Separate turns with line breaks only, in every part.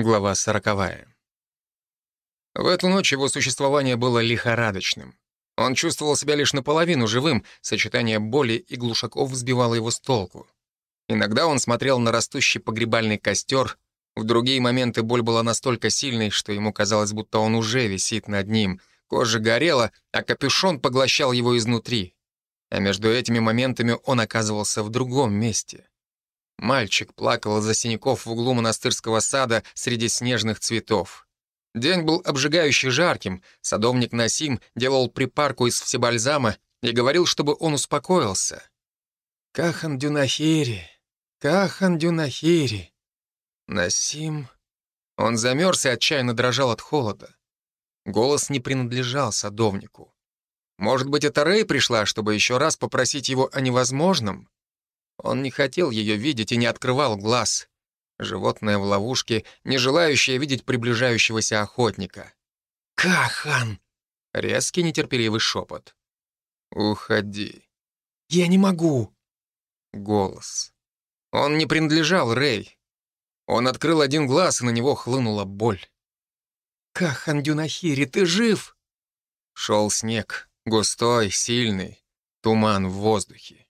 Глава сороковая. В эту ночь его существование было лихорадочным. Он чувствовал себя лишь наполовину живым, сочетание боли и глушаков взбивало его с толку. Иногда он смотрел на растущий погребальный костер, в другие моменты боль была настолько сильной, что ему казалось, будто он уже висит над ним. Кожа горела, а капюшон поглощал его изнутри. А между этими моментами он оказывался в другом месте. Мальчик плакал из-за синяков в углу монастырского сада среди снежных цветов. День был обжигающе жарким, садовник Насим делал припарку из всебальзама и говорил, чтобы он успокоился. «Кахан Дюнахири, Кахан Дюнахири». Насим... Он замерз и отчаянно дрожал от холода. Голос не принадлежал садовнику. Может быть, это Рэй пришла, чтобы еще раз попросить его о невозможном? Он не хотел ее видеть и не открывал глаз. Животное в ловушке, не желающее видеть приближающегося охотника. «Кахан!» — резкий нетерпеливый шепот. «Уходи». «Я не могу!» Голос. Он не принадлежал Рэй. Он открыл один глаз, и на него хлынула боль. «Кахан Дюнахири, ты жив?» Шел снег, густой, сильный, туман в воздухе.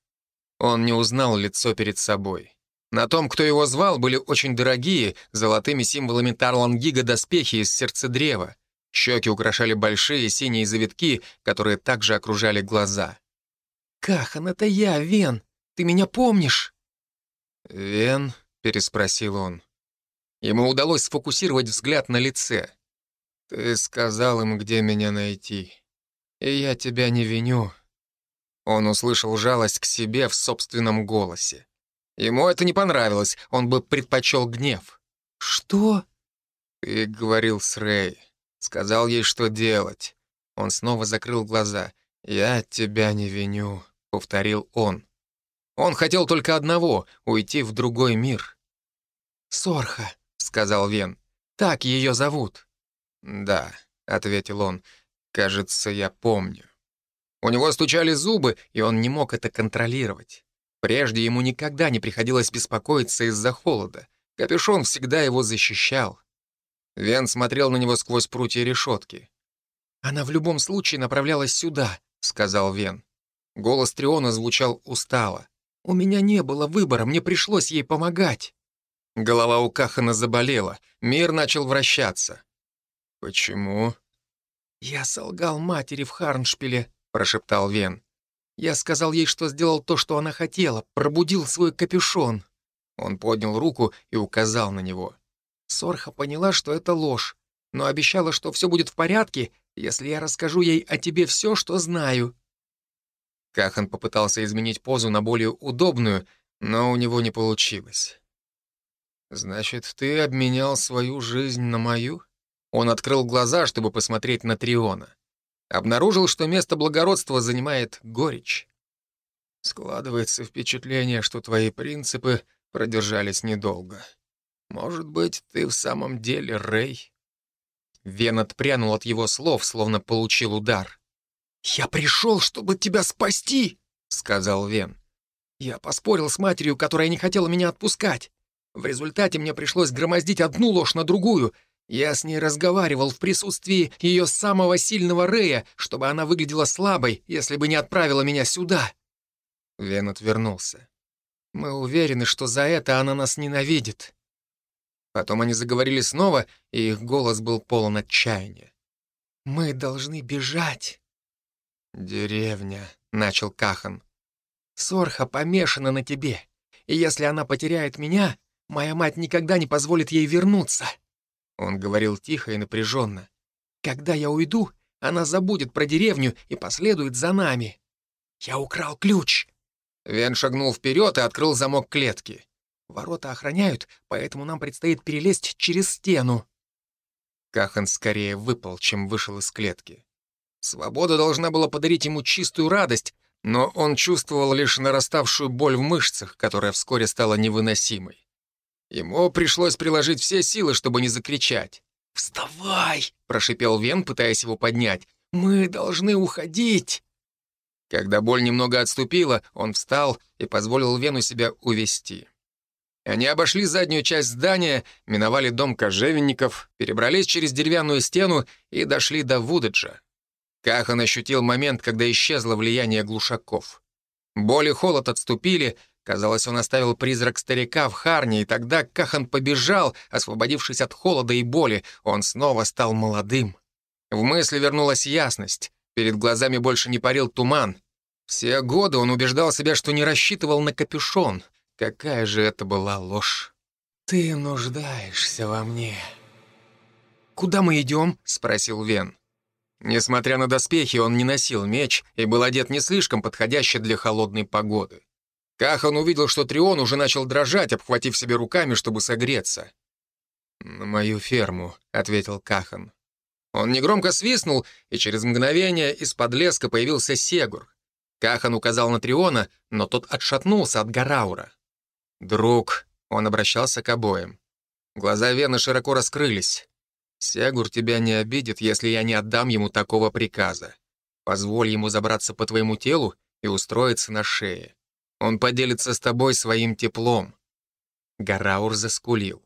Он не узнал лицо перед собой. На том, кто его звал, были очень дорогие, золотыми символами Тарлангига доспехи из сердца древа. Щеки украшали большие синие завитки, которые также окружали глаза. «Кахан, это я, Вен. Ты меня помнишь?» «Вен?» — переспросил он. Ему удалось сфокусировать взгляд на лице. «Ты сказал им, где меня найти. И я тебя не виню. Он услышал жалость к себе в собственном голосе. Ему это не понравилось, он бы предпочел гнев. «Что?» «Ты говорил с Рэй. Сказал ей, что делать». Он снова закрыл глаза. «Я тебя не виню», — повторил он. Он хотел только одного — уйти в другой мир. «Сорха», — сказал Вен. «Так ее зовут». «Да», — ответил он. «Кажется, я помню». У него стучали зубы, и он не мог это контролировать. Прежде ему никогда не приходилось беспокоиться из-за холода. Капюшон всегда его защищал. Вен смотрел на него сквозь прутья решетки. «Она в любом случае направлялась сюда», — сказал Вен. Голос Триона звучал устало. «У меня не было выбора, мне пришлось ей помогать». Голова у Кахана заболела, мир начал вращаться. «Почему?» «Я солгал матери в Харншпиле», — прошептал Вен. «Я сказал ей, что сделал то, что она хотела, пробудил свой капюшон». Он поднял руку и указал на него. Сорха поняла, что это ложь, но обещала, что все будет в порядке, если я расскажу ей о тебе все, что знаю. Кахан попытался изменить позу на более удобную, но у него не получилось. «Значит, ты обменял свою жизнь на мою?» Он открыл глаза, чтобы посмотреть на Триона обнаружил, что место благородства занимает горечь. Складывается впечатление, что твои принципы продержались недолго. Может быть, ты в самом деле Рэй? Вен отпрянул от его слов, словно получил удар. «Я пришел, чтобы тебя спасти!» — сказал Вен. «Я поспорил с матерью, которая не хотела меня отпускать. В результате мне пришлось громоздить одну ложь на другую — я с ней разговаривал в присутствии ее самого сильного Рея, чтобы она выглядела слабой, если бы не отправила меня сюда». Вен отвернулся. «Мы уверены, что за это она нас ненавидит». Потом они заговорили снова, и их голос был полон отчаяния. «Мы должны бежать». «Деревня», — начал Кахан. «Сорха помешана на тебе, и если она потеряет меня, моя мать никогда не позволит ей вернуться». Он говорил тихо и напряженно. «Когда я уйду, она забудет про деревню и последует за нами. Я украл ключ». Вен шагнул вперед и открыл замок клетки. «Ворота охраняют, поэтому нам предстоит перелезть через стену». Кахан скорее выпал, чем вышел из клетки. Свобода должна была подарить ему чистую радость, но он чувствовал лишь нараставшую боль в мышцах, которая вскоре стала невыносимой. Ему пришлось приложить все силы, чтобы не закричать. «Вставай!» — прошипел Вен, пытаясь его поднять. «Мы должны уходить!» Когда боль немного отступила, он встал и позволил Вену себя увести. Они обошли заднюю часть здания, миновали дом кожевенников, перебрались через деревянную стену и дошли до Вудаджа. Кахан ощутил момент, когда исчезло влияние глушаков. Боль и холод отступили, казалось, он оставил призрак старика в Харне, и тогда Кахан побежал, освободившись от холода и боли, он снова стал молодым. В мысли вернулась ясность, перед глазами больше не парил туман. Все годы он убеждал себя, что не рассчитывал на капюшон. Какая же это была ложь.
«Ты нуждаешься во мне».
«Куда мы идем?» — спросил Вен. Несмотря на доспехи, он не носил меч и был одет не слишком подходяще для холодной погоды. Кахан увидел, что Трион уже начал дрожать, обхватив себе руками, чтобы согреться. «На мою ферму», — ответил Кахан. Он негромко свистнул, и через мгновение из-под леска появился Сегур. Кахан указал на Триона, но тот отшатнулся от Гараура. «Друг», — он обращался к обоим. Глаза Вены широко раскрылись. Сегур тебя не обидит, если я не отдам ему такого приказа. Позволь ему забраться по твоему телу и устроиться на шее. Он поделится с тобой своим теплом». Гараур заскулил.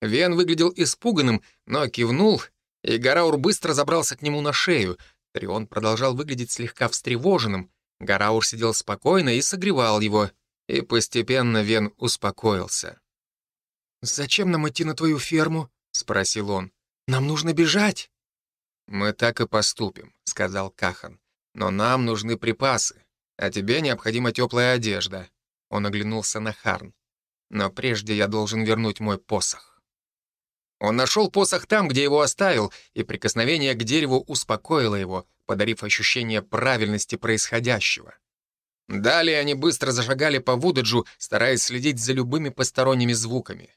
Вен выглядел испуганным, но кивнул, и Гараур быстро забрался к нему на шею. Трион продолжал выглядеть слегка встревоженным. Гараур сидел спокойно и согревал его, и постепенно Вен успокоился.
«Зачем нам идти на твою ферму?» — спросил он. Нам нужно бежать».
«Мы так и поступим», — сказал Кахан. «Но нам нужны припасы, а тебе необходима теплая одежда». Он оглянулся на Харн. «Но прежде я должен вернуть мой посох». Он нашел посох там, где его оставил, и прикосновение к дереву успокоило его, подарив ощущение правильности происходящего. Далее они быстро зашагали по Вудаджу, стараясь следить за любыми посторонними звуками.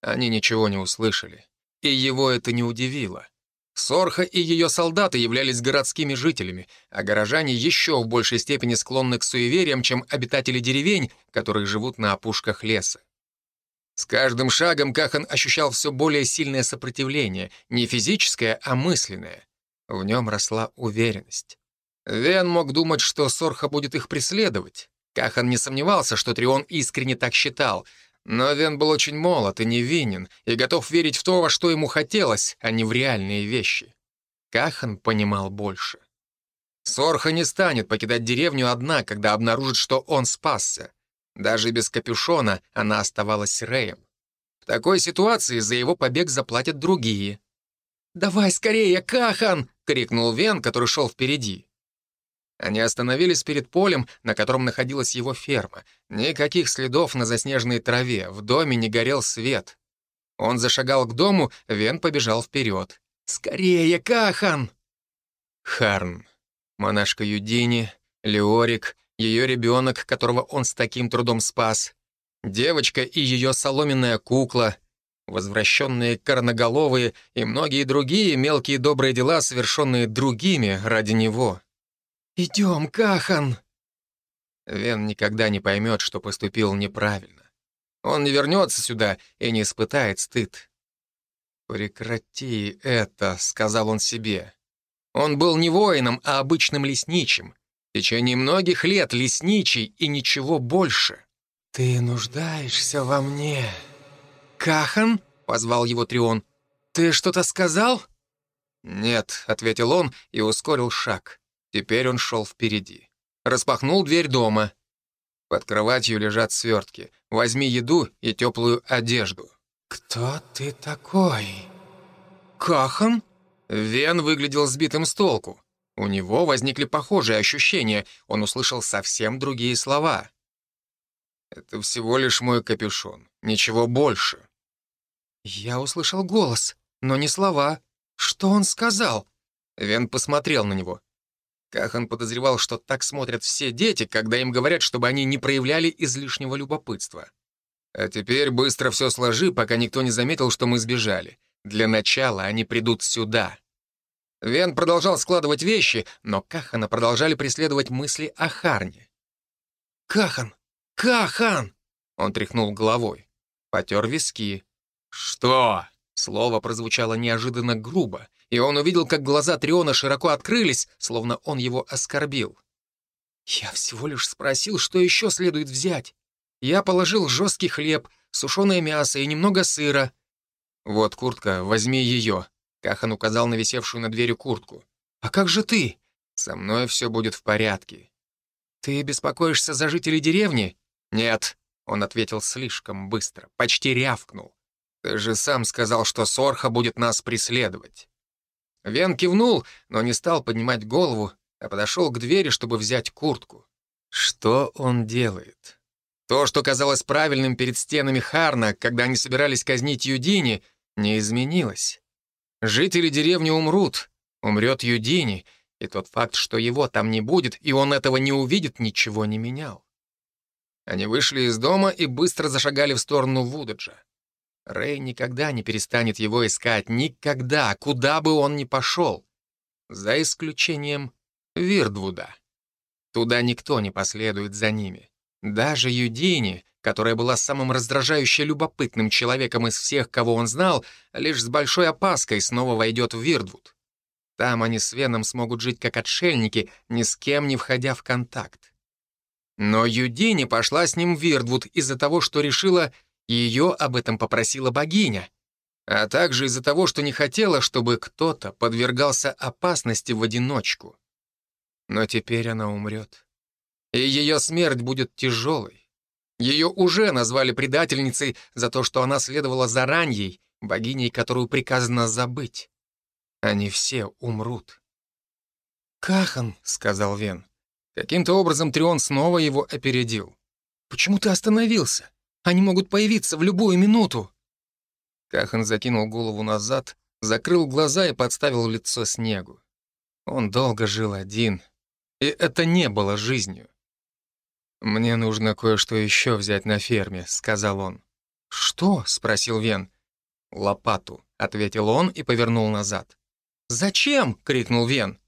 Они ничего не услышали. И его это не удивило. Сорха и ее солдаты являлись городскими жителями, а горожане еще в большей степени склонны к суевериям, чем обитатели деревень, которые живут на опушках леса. С каждым шагом Кахан ощущал все более сильное сопротивление, не физическое, а мысленное. В нем росла уверенность. Вен мог думать, что Сорха будет их преследовать. Кахан не сомневался, что Трион искренне так считал, но Вен был очень молод и невинен, и готов верить в то, во что ему хотелось, а не в реальные вещи. Кахан понимал больше. Сорха не станет покидать деревню одна, когда обнаружит, что он спасся. Даже без капюшона она оставалась Рэем. В такой ситуации за его побег заплатят другие. «Давай скорее, Кахан!» — крикнул Вен, который шел впереди. Они остановились перед полем, на котором находилась его ферма. Никаких следов на заснеженной траве, в доме не горел свет. Он зашагал к дому, Вен побежал вперед. «Скорее, Кахан!» Харн, монашка Юдини, Леорик, ее ребенок, которого он с таким трудом спас, девочка и ее соломенная кукла, возвращенные корноголовые и многие другие мелкие добрые дела, совершенные другими ради него.
«Идем, Кахан!»
Вен никогда не поймет, что поступил неправильно. Он не вернется сюда и не испытает стыд. «Прекрати это», — сказал он себе. Он был не воином, а обычным лесничим. В течение многих лет лесничий и ничего больше.
«Ты нуждаешься во мне».
«Кахан?» — позвал его Трион. «Ты что-то сказал?» «Нет», — ответил он и ускорил шаг. Теперь он шел впереди. Распахнул дверь дома. Под кроватью лежат свертки. Возьми еду и теплую одежду.
«Кто ты такой?»
«Кахан?» Вен выглядел сбитым с толку. У него возникли похожие ощущения. Он услышал совсем другие слова. «Это всего лишь мой капюшон. Ничего больше».
Я услышал голос, но не слова. Что он сказал?
Вен посмотрел на него. Кахан подозревал, что так смотрят все дети, когда им говорят, чтобы они не проявляли излишнего любопытства. А теперь быстро все сложи, пока никто не заметил, что мы сбежали. Для начала они придут сюда. Вен продолжал складывать вещи, но Кахана продолжали преследовать мысли о Харне. «Кахан! Кахан!» Он тряхнул головой. Потер виски. «Что?» Слово прозвучало неожиданно грубо, и он увидел, как глаза Триона широко открылись, словно он его оскорбил. «Я всего лишь спросил, что еще следует взять. Я положил жесткий хлеб,
сушеное мясо и немного сыра».
«Вот куртка, возьми ее», — Кахан указал на висевшую на дверью куртку.
«А как же ты?»
«Со мной все будет в порядке».
«Ты беспокоишься за жителей деревни?»
«Нет», — он ответил слишком быстро, почти рявкнул. «Ты же сам сказал, что Сорха будет нас преследовать». Вен кивнул, но не стал поднимать голову, а подошел к двери, чтобы взять куртку. Что он делает? То, что казалось правильным перед стенами Харна, когда они собирались казнить Юдини, не изменилось. Жители деревни умрут, умрет Юдини, и тот факт, что его там не будет, и он этого не увидит, ничего не менял. Они вышли из дома и быстро зашагали в сторону Вудаджа. Рэй никогда не перестанет его искать, никогда, куда бы он ни пошел. За исключением Вирдвуда. Туда никто не последует за ними. Даже Юдини, которая была самым раздражающе любопытным человеком из всех, кого он знал, лишь с большой опаской снова войдет в Вирдвуд. Там они с Веном смогут жить как отшельники, ни с кем не входя в контакт. Но Юдини пошла с ним в Вирдвуд из-за того, что решила, ее об этом попросила богиня, а также из-за того, что не хотела, чтобы кто-то подвергался опасности в одиночку. Но теперь она умрет. И ее смерть будет тяжелой. Ее уже назвали предательницей за то, что она следовала за Раньей, богиней, которую приказано забыть. Они все умрут.
«Кахан», — сказал Вен.
Каким-то образом Трион снова его опередил.
«Почему ты остановился? Они могут появиться в любую минуту».
Кахан закинул голову назад, закрыл глаза и подставил лицо снегу. Он долго жил один, и это не было жизнью. «Мне нужно кое-что еще взять на ферме», — сказал он.
«Что?» — спросил Вен.
«Лопату», — ответил он и повернул назад.
«Зачем?» — крикнул Вен.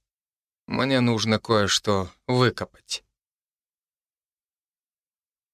«Мне нужно кое-что выкопать».